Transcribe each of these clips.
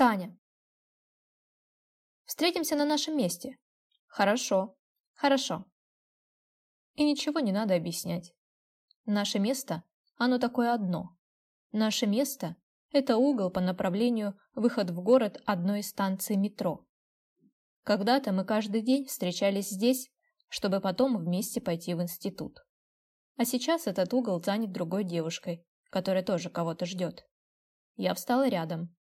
Таня. Встретимся на нашем месте. Хорошо. Хорошо. И ничего не надо объяснять. Наше место, оно такое одно. Наше место – это угол по направлению выход в город одной из станций метро. Когда-то мы каждый день встречались здесь, чтобы потом вместе пойти в институт. А сейчас этот угол занят другой девушкой, которая тоже кого-то ждет. Я встала рядом.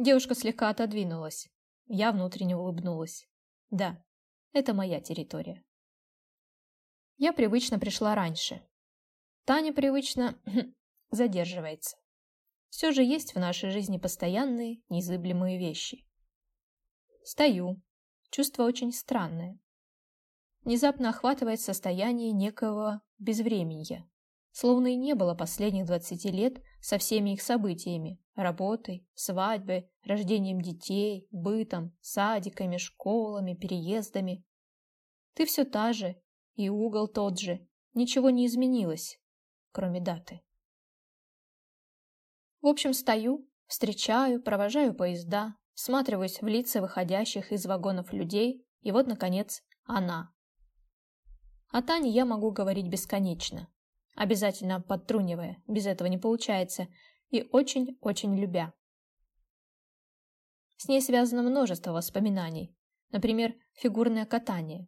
Девушка слегка отодвинулась. Я внутренне улыбнулась. Да, это моя территория. Я привычно пришла раньше. Таня привычно задерживается. Все же есть в нашей жизни постоянные, незыблемые вещи. Стою. Чувство очень странное. Внезапно охватывает состояние некого безвременья. Словно и не было последних 20 лет со всеми их событиями – работой, свадьбой, рождением детей, бытом, садиками, школами, переездами. Ты все та же, и угол тот же, ничего не изменилось, кроме даты. В общем, стою, встречаю, провожаю поезда, всматриваюсь в лица выходящих из вагонов людей, и вот, наконец, она. О Тане я могу говорить бесконечно, обязательно подтрунивая, без этого не получается, и очень-очень любя. С ней связано множество воспоминаний, например, фигурное катание.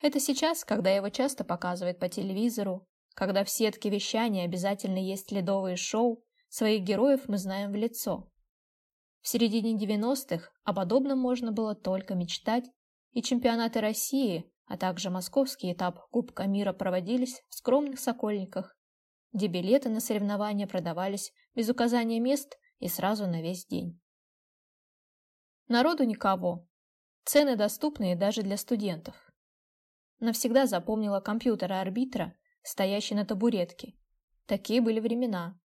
Это сейчас, когда его часто показывают по телевизору, когда в сетке вещания обязательно есть ледовые шоу, своих героев мы знаем в лицо. В середине 90-х о подобном можно было только мечтать, и чемпионаты России а также московский этап Кубка мира проводились в скромных Сокольниках, где билеты на соревнования продавались без указания мест и сразу на весь день. Народу никого. Цены доступные даже для студентов. Навсегда запомнила компьютера арбитра, стоящий на табуретке. Такие были времена.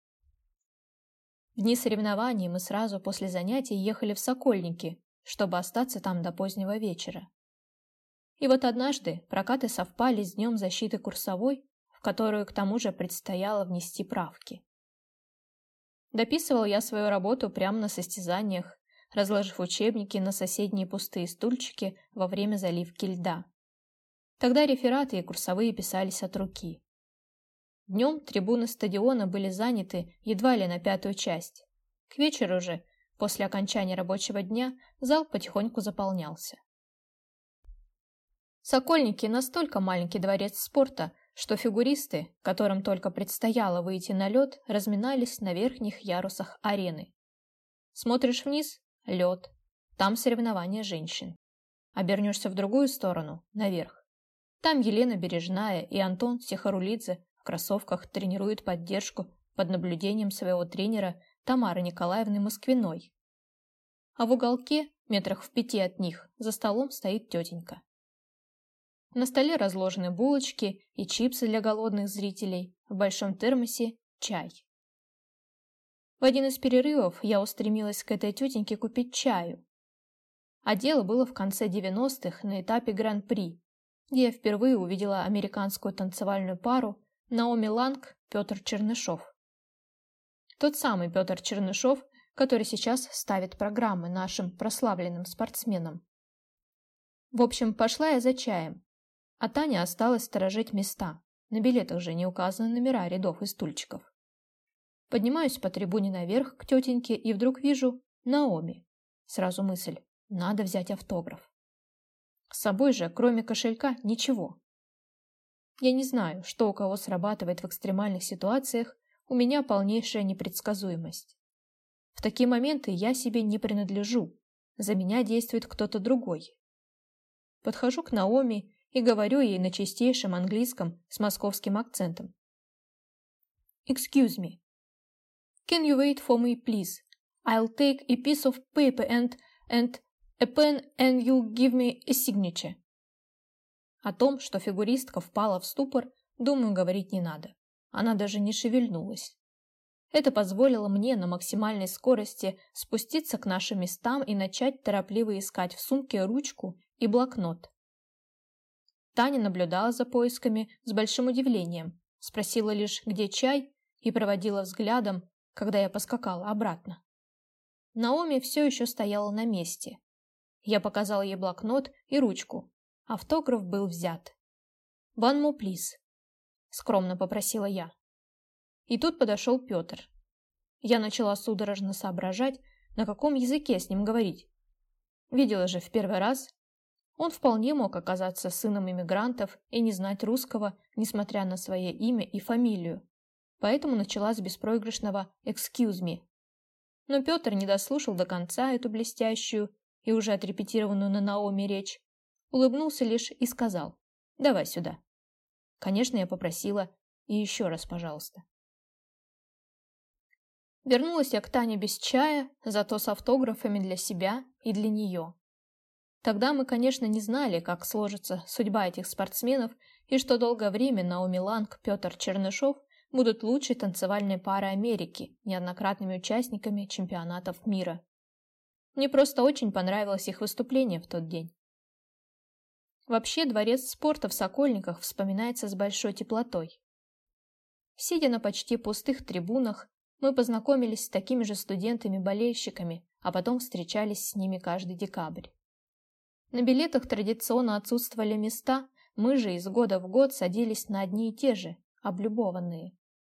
В дни соревнований мы сразу после занятий ехали в Сокольники, чтобы остаться там до позднего вечера. И вот однажды прокаты совпали с днем защиты курсовой, в которую к тому же предстояло внести правки. Дописывал я свою работу прямо на состязаниях, разложив учебники на соседние пустые стульчики во время заливки льда. Тогда рефераты и курсовые писались от руки. Днем трибуны стадиона были заняты едва ли на пятую часть. К вечеру же, после окончания рабочего дня, зал потихоньку заполнялся. Сокольники настолько маленький дворец спорта, что фигуристы, которым только предстояло выйти на лед, разминались на верхних ярусах арены. Смотришь вниз – лед, там соревнования женщин. Обернешься в другую сторону – наверх. Там Елена Бережная и Антон Сихарулидзе в кроссовках тренируют поддержку под наблюдением своего тренера Тамары Николаевны Москвиной. А в уголке, метрах в пяти от них, за столом стоит тетенька. На столе разложены булочки и чипсы для голодных зрителей, в большом термосе чай. В один из перерывов я устремилась к этой тетеньке купить чаю. А дело было в конце 90-х на этапе Гран-при, где я впервые увидела американскую танцевальную пару Наоми Ланг Петр Чернышов. Тот самый Петр Чернышов, который сейчас ставит программы нашим прославленным спортсменам. В общем, пошла я за чаем, а Таня осталась сторожить места. На билетах же не указаны номера рядов и стульчиков. Поднимаюсь по трибуне наверх к тетеньке и вдруг вижу Наоми. Сразу мысль – надо взять автограф. С собой же, кроме кошелька, ничего. Я не знаю, что у кого срабатывает в экстремальных ситуациях, у меня полнейшая непредсказуемость. В такие моменты я себе не принадлежу, за меня действует кто-то другой. Подхожу к Наоми и говорю ей на чистейшем английском с московским акцентом. Excuse me. Can you wait for me, please? I'll take a piece of paper and, and a pen and you'll give me a signature. О том, что фигуристка впала в ступор, думаю, говорить не надо. Она даже не шевельнулась. Это позволило мне на максимальной скорости спуститься к нашим местам и начать торопливо искать в сумке ручку и блокнот. Таня наблюдала за поисками с большим удивлением, спросила лишь, где чай, и проводила взглядом, когда я поскакала обратно. Наоми все еще стояла на месте. Я показал ей блокнот и ручку. Автограф был взят. «One more, please», — скромно попросила я. И тут подошел Петр. Я начала судорожно соображать, на каком языке с ним говорить. Видела же в первый раз. Он вполне мог оказаться сыном иммигрантов и не знать русского, несмотря на свое имя и фамилию. Поэтому начала с беспроигрышного «excuse me». Но Петр не дослушал до конца эту блестящую и уже отрепетированную на Наоми речь, улыбнулся лишь и сказал «давай сюда». Конечно, я попросила и еще раз, пожалуйста. Вернулась я к Тане без чая, зато с автографами для себя и для нее. Тогда мы, конечно, не знали, как сложится судьба этих спортсменов и что долгое время Наоми Ланг, Петр Чернышов будут лучшей танцевальной парой Америки, неоднократными участниками чемпионатов мира. Мне просто очень понравилось их выступление в тот день. Вообще, дворец спорта в Сокольниках вспоминается с большой теплотой. Сидя на почти пустых трибунах, мы познакомились с такими же студентами-болельщиками, а потом встречались с ними каждый декабрь. На билетах традиционно отсутствовали места, мы же из года в год садились на одни и те же, облюбованные.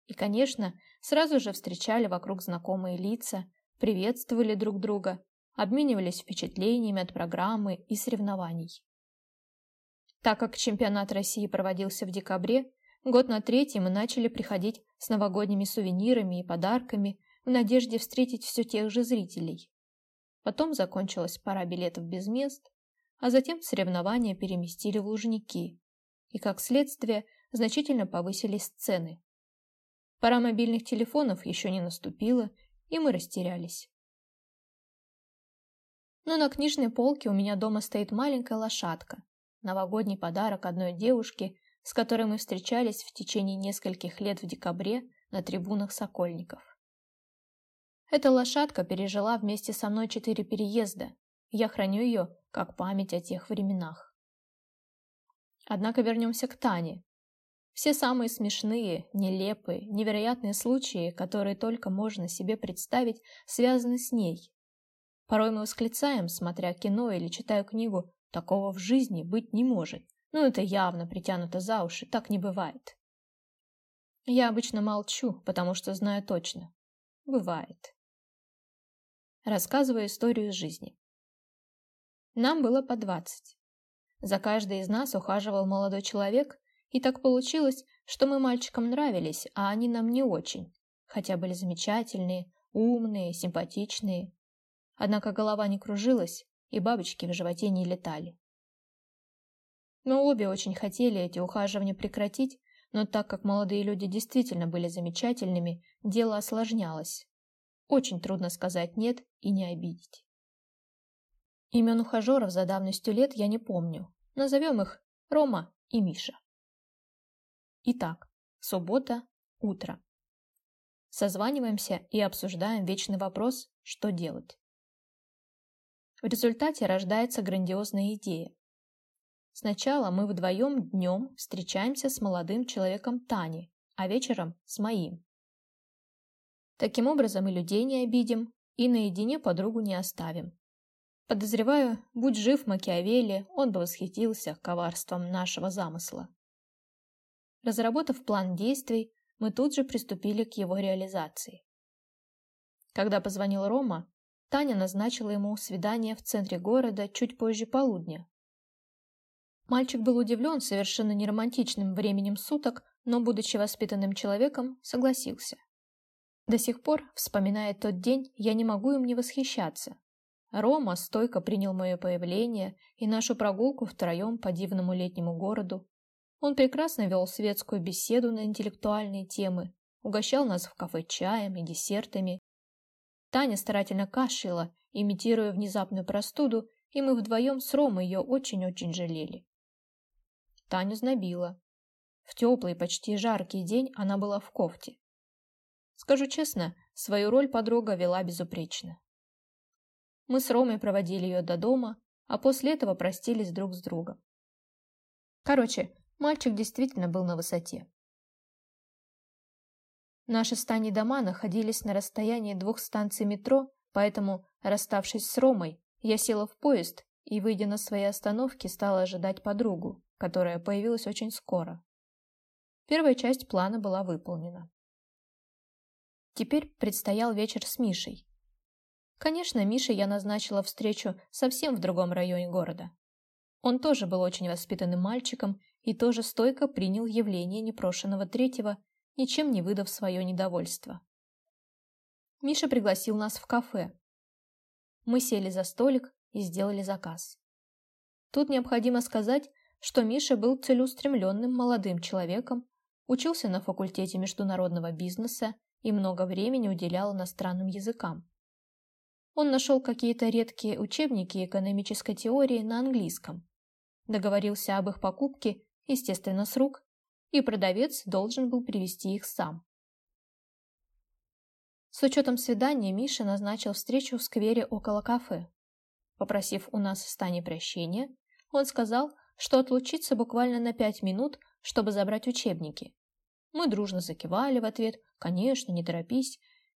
И, конечно, сразу же встречали вокруг знакомые лица, приветствовали друг друга, обменивались впечатлениями от программы и соревнований. Так как чемпионат России проводился в декабре, Год на третий мы начали приходить с новогодними сувенирами и подарками в надежде встретить все тех же зрителей. Потом закончилась пара билетов без мест, а затем соревнования переместили в Лужники, и, как следствие, значительно повысились цены. Пора мобильных телефонов еще не наступила, и мы растерялись. Но на книжной полке у меня дома стоит маленькая лошадка, новогодний подарок одной девушке с которой мы встречались в течение нескольких лет в декабре на трибунах Сокольников. Эта лошадка пережила вместе со мной четыре переезда, я храню ее как память о тех временах. Однако вернемся к Тане. Все самые смешные, нелепые, невероятные случаи, которые только можно себе представить, связаны с ней. Порой мы восклицаем, смотря кино или читая книгу, такого в жизни быть не может. Ну, это явно притянуто за уши, так не бывает. Я обычно молчу, потому что знаю точно. Бывает. Рассказываю историю из жизни. Нам было по двадцать. За каждой из нас ухаживал молодой человек, и так получилось, что мы мальчикам нравились, а они нам не очень, хотя были замечательные, умные, симпатичные. Однако голова не кружилась, и бабочки в животе не летали. Мы обе очень хотели эти ухаживания прекратить, но так как молодые люди действительно были замечательными, дело осложнялось. Очень трудно сказать «нет» и не обидеть. Имен ухажеров за давностью лет я не помню. Назовем их Рома и Миша. Итак, суббота, утро. Созваниваемся и обсуждаем вечный вопрос, что делать. В результате рождается грандиозная идея. Сначала мы вдвоем днем встречаемся с молодым человеком Тани, а вечером с моим. Таким образом и людей не обидим, и наедине подругу не оставим. Подозреваю, будь жив Макиавелли, он бы восхитился коварством нашего замысла. Разработав план действий, мы тут же приступили к его реализации. Когда позвонил Рома, Таня назначила ему свидание в центре города чуть позже полудня, Мальчик был удивлен совершенно неромантичным временем суток, но, будучи воспитанным человеком, согласился. До сих пор, вспоминая тот день, я не могу им не восхищаться. Рома стойко принял мое появление и нашу прогулку втроем по дивному летнему городу. Он прекрасно вел светскую беседу на интеллектуальные темы, угощал нас в кафе чаем и десертами. Таня старательно кашляла, имитируя внезапную простуду, и мы вдвоем с Ромой ее очень-очень жалели. Таню знобила. В теплый, почти жаркий день она была в кофте. Скажу честно, свою роль подруга вела безупречно. Мы с Ромой проводили ее до дома, а после этого простились друг с другом. Короче, мальчик действительно был на высоте. Наши стани дома находились на расстоянии двух станций метро Поэтому, расставшись с Ромой, я села в поезд и, выйдя на своей остановке, стала ожидать подругу, которая появилась очень скоро. Первая часть плана была выполнена. Теперь предстоял вечер с Мишей. Конечно, Мише я назначила встречу совсем в другом районе города. Он тоже был очень воспитанным мальчиком и тоже стойко принял явление непрошенного третьего, ничем не выдав свое недовольство. Миша пригласил нас в кафе. Мы сели за столик и сделали заказ. Тут необходимо сказать, что Миша был целеустремленным молодым человеком, учился на факультете международного бизнеса и много времени уделял иностранным языкам. Он нашел какие-то редкие учебники экономической теории на английском, договорился об их покупке, естественно, с рук, и продавец должен был привезти их сам. С учетом свидания Миша назначил встречу в сквере около кафе. Попросив у нас с прощения, он сказал, что отлучится буквально на пять минут, чтобы забрать учебники. Мы дружно закивали в ответ «Конечно, не торопись»,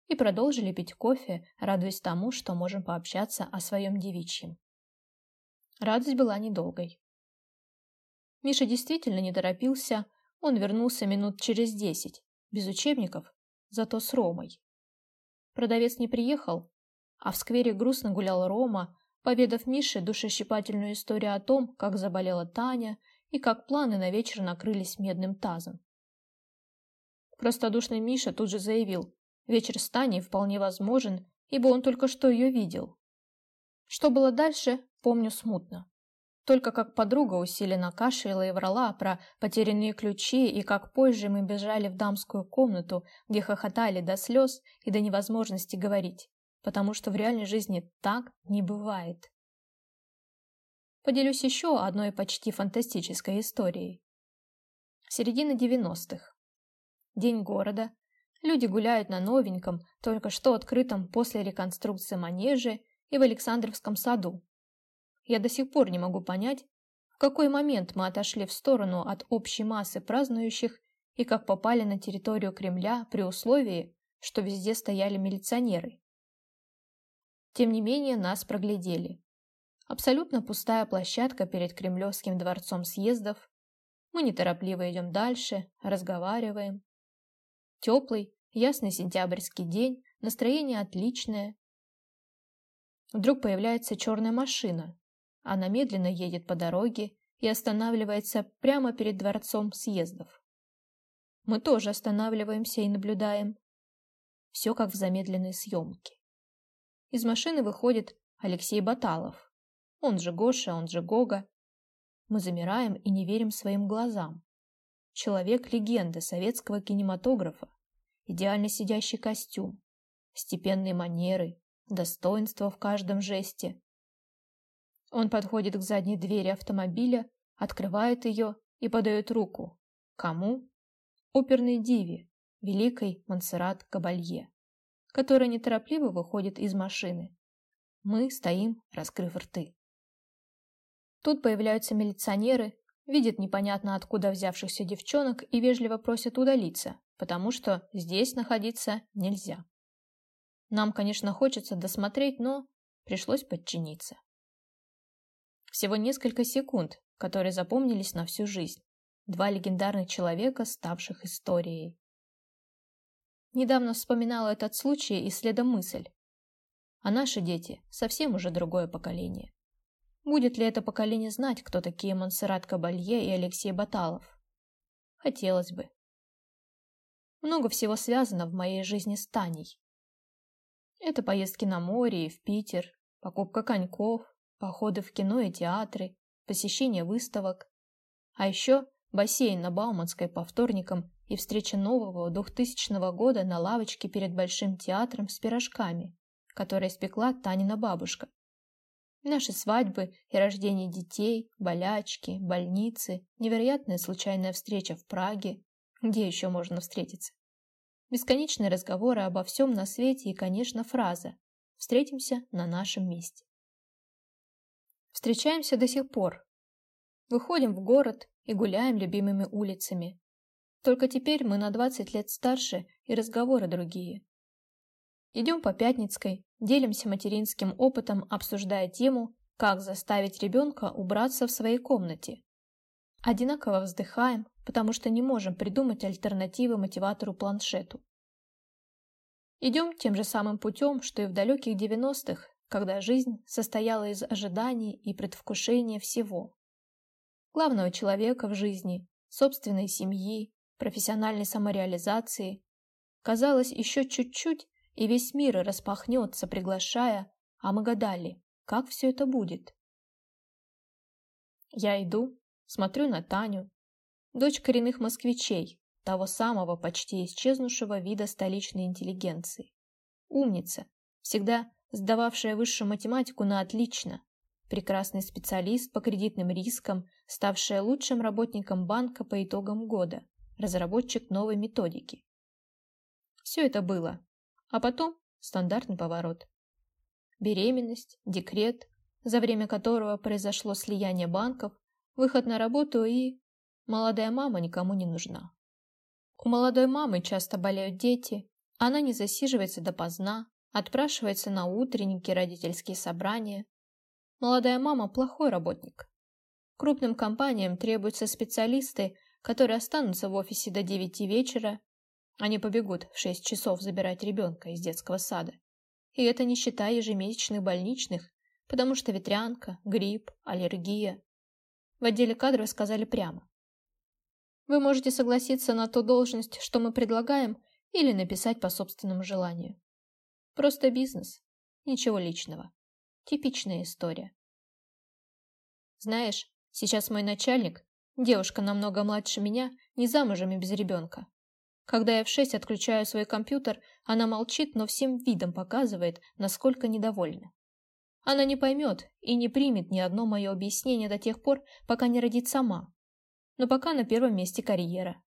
и продолжили пить кофе, радуясь тому, что можем пообщаться о своем девичьем. Радость была недолгой. Миша действительно не торопился, он вернулся минут через десять, без учебников, зато с Ромой. Продавец не приехал, а в сквере грустно гулял Рома, поведав Мише душещипательную историю о том, как заболела Таня и как планы на вечер накрылись медным тазом. Простодушный Миша тут же заявил, вечер с Таней вполне возможен, ибо он только что ее видел. Что было дальше, помню смутно. Только как подруга усиленно кашляла и врала про потерянные ключи, и как позже мы бежали в дамскую комнату, где хохотали до слез и до невозможности говорить, потому что в реальной жизни так не бывает. Поделюсь еще одной почти фантастической историей. Середина девяностых. День города. Люди гуляют на новеньком, только что открытом после реконструкции манеже и в Александровском саду, я до сих пор не могу понять, в какой момент мы отошли в сторону от общей массы празднующих и как попали на территорию Кремля при условии, что везде стояли милиционеры. Тем не менее, нас проглядели. Абсолютно пустая площадка перед Кремлевским дворцом съездов. Мы неторопливо идем дальше, разговариваем. Теплый, ясный сентябрьский день, настроение отличное. Вдруг появляется черная машина, она медленно едет по дороге и останавливается прямо перед дворцом съездов. Мы тоже останавливаемся и наблюдаем. Все как в замедленной съемке. Из машины выходит Алексей Баталов. Он же Гоша, он же Гога. Мы замираем и не верим своим глазам. Человек-легенда советского кинематографа. Идеально сидящий костюм. Степенные манеры, достоинство в каждом жесте. Он подходит к задней двери автомобиля, открывает ее и подает руку. Кому? Оперной диве, великой Монсеррат Кабалье, которая неторопливо выходит из машины. Мы стоим, раскрыв рты. Тут появляются милиционеры, видят непонятно откуда взявшихся девчонок и вежливо просят удалиться, потому что здесь находиться нельзя. Нам, конечно, хочется досмотреть, но пришлось подчиниться. Всего несколько секунд, которые запомнились на всю жизнь. Два легендарных человека, ставших историей. Недавно вспоминала этот случай и следом мысль. А наши дети совсем уже другое поколение. Будет ли это поколение знать, кто такие Монсеррат Кабалье и Алексей Баталов? Хотелось бы. Много всего связано в моей жизни с Таней. Это поездки на море и в Питер, покупка коньков, походы в кино и театры, посещение выставок. А еще бассейн на Бауманской по вторникам и встреча нового 2000 года на лавочке перед Большим театром с пирожками, которые спекла Танина бабушка. Наши свадьбы и рождение детей, болячки, больницы, невероятная случайная встреча в Праге, где еще можно встретиться. Бесконечные разговоры обо всем на свете и, конечно, фраза «Встретимся на нашем месте». Встречаемся до сих пор. Выходим в город и гуляем любимыми улицами. Только теперь мы на 20 лет старше и разговоры другие. Идем по Пятницкой, делимся материнским опытом, обсуждая тему, как заставить ребенка убраться в своей комнате. Одинаково вздыхаем, потому что не можем придумать альтернативы мотиватору-планшету. Идем тем же самым путем, что и в далеких 90-х, когда жизнь состояла из ожиданий и предвкушения всего. Главного человека в жизни, собственной семьи, профессиональной самореализации. Казалось, еще чуть-чуть, и весь мир распахнется, приглашая, а мы гадали, как все это будет. Я иду, смотрю на Таню, дочь коренных москвичей, того самого почти исчезнувшего вида столичной интеллигенции. Умница, всегда сдававшая высшую математику на отлично, прекрасный специалист по кредитным рискам, ставшая лучшим работником банка по итогам года, разработчик новой методики. Все это было. А потом стандартный поворот. Беременность, декрет, за время которого произошло слияние банков, выход на работу и... Молодая мама никому не нужна. У молодой мамы часто болеют дети, она не засиживается допоздна, отпрашивается на утренники, родительские собрания. Молодая мама – плохой работник. Крупным компаниям требуются специалисты, которые останутся в офисе до 9 вечера, они побегут в 6 часов забирать ребенка из детского сада. И это не считая ежемесячных больничных, потому что ветрянка, грипп, аллергия. В отделе кадров сказали прямо. Вы можете согласиться на ту должность, что мы предлагаем, или написать по собственному желанию. Просто бизнес. Ничего личного. Типичная история. Знаешь, сейчас мой начальник, девушка намного младше меня, не замужем и без ребенка. Когда я в шесть отключаю свой компьютер, она молчит, но всем видом показывает, насколько недовольна. Она не поймет и не примет ни одно мое объяснение до тех пор, пока не родит сама. Но пока на первом месте карьера.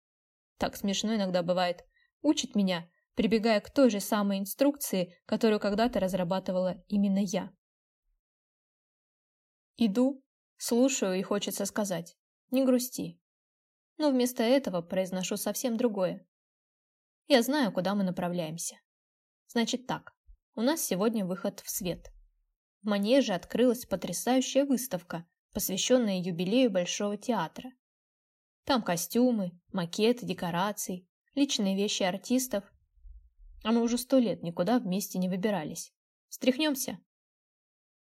Так смешно иногда бывает. Учит меня, прибегая к той же самой инструкции, которую когда-то разрабатывала именно я. Иду, слушаю и хочется сказать «не грусти». Но вместо этого произношу совсем другое. Я знаю, куда мы направляемся. Значит так, у нас сегодня выход в свет. В Манеже открылась потрясающая выставка, посвященная юбилею Большого театра. Там костюмы, макеты, декорации, личные вещи артистов. А мы уже сто лет никуда вместе не выбирались. Встряхнемся?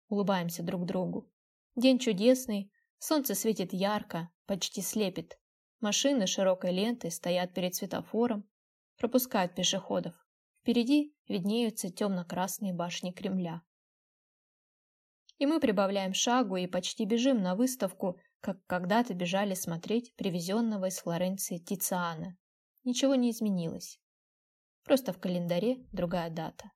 Улыбаемся друг другу. День чудесный, солнце светит ярко, почти слепит. Машины широкой лентой стоят перед светофором, пропускают пешеходов. Впереди виднеются темно-красные башни Кремля. И мы прибавляем шагу и почти бежим на выставку, как когда-то бежали смотреть привезенного из Флоренции Тициана. Ничего не изменилось. Просто в календаре другая дата.